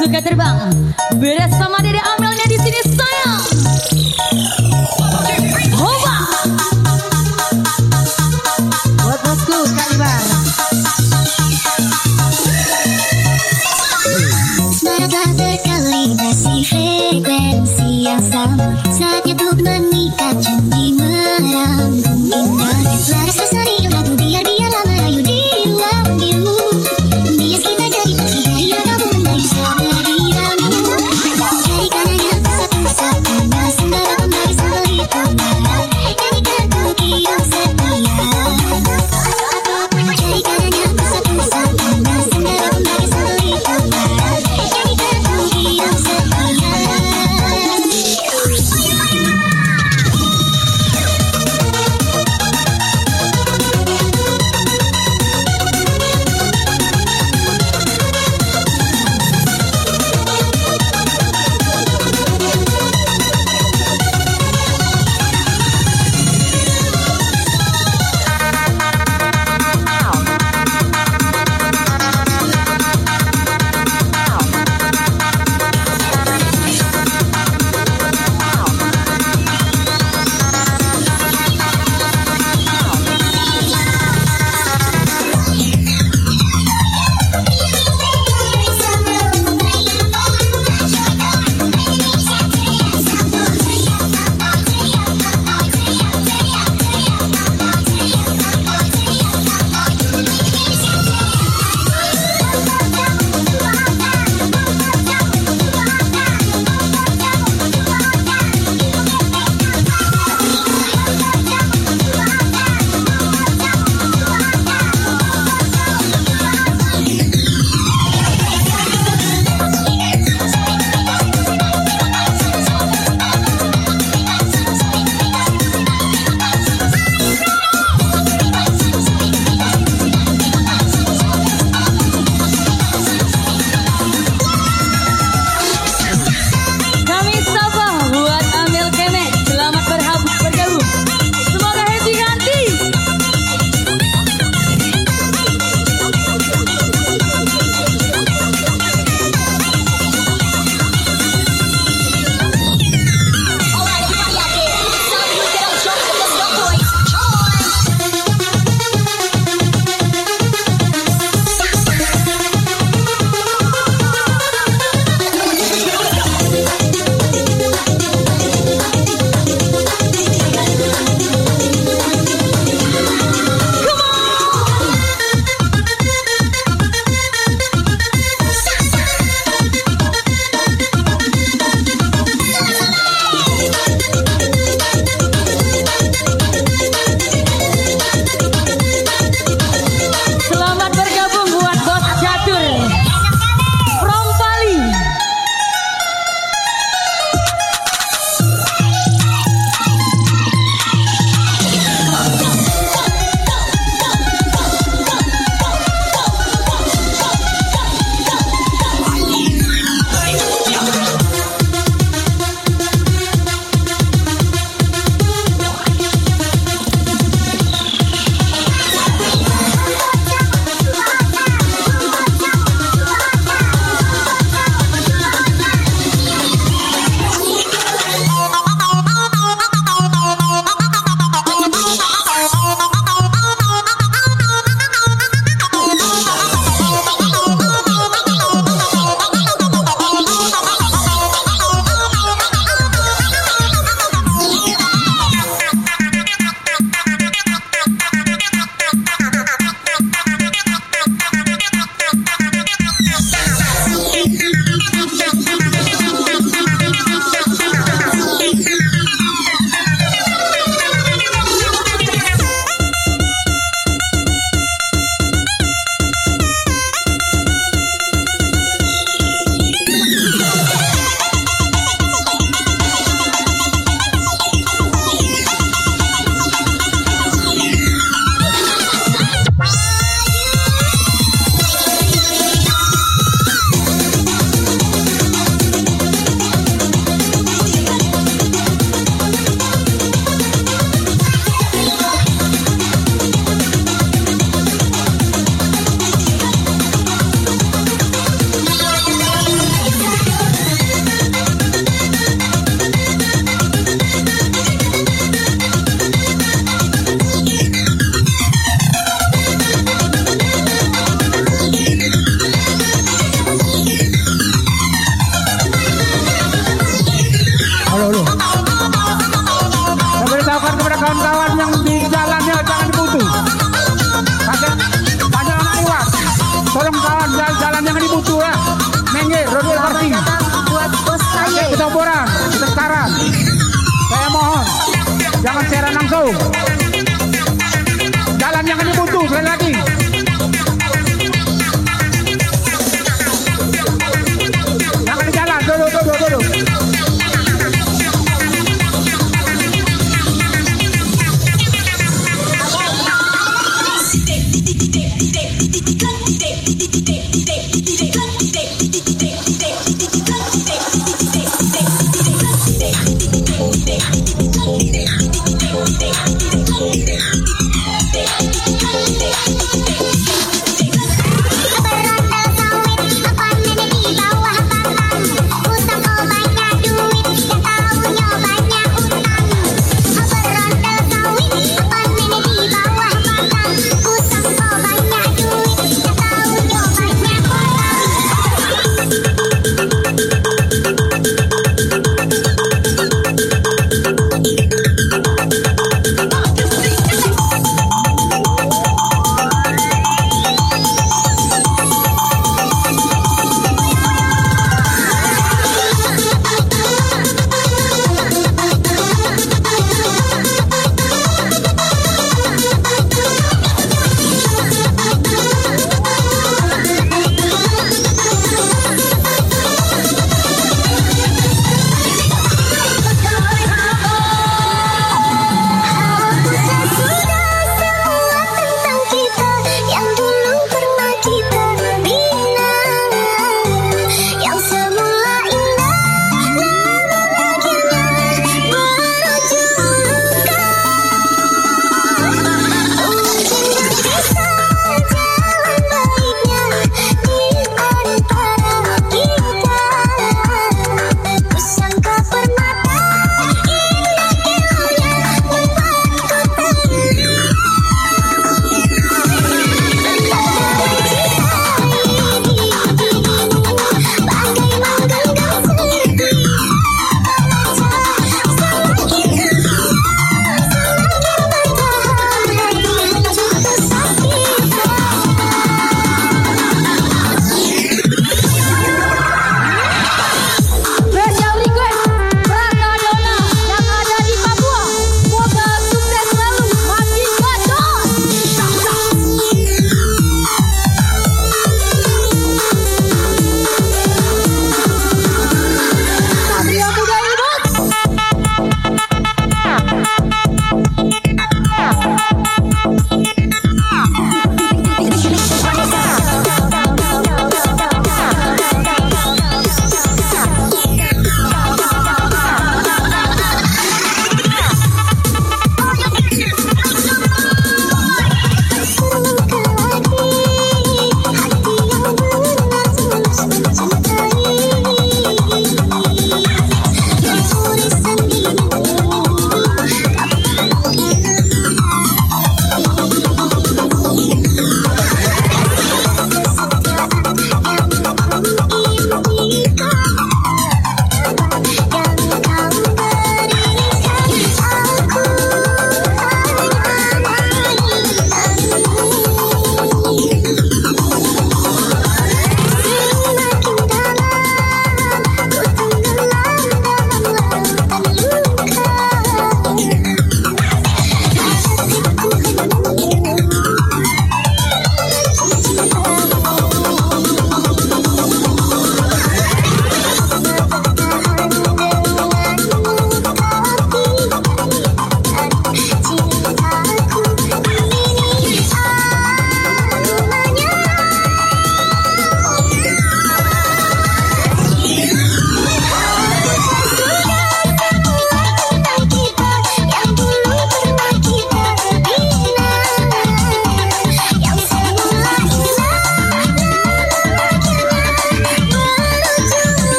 suka terbang.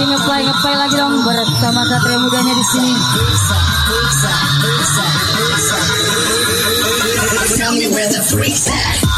lagi ngeplay ngeplay lagi dong bersama satria mudanya di sini. Tell me where the freaks at.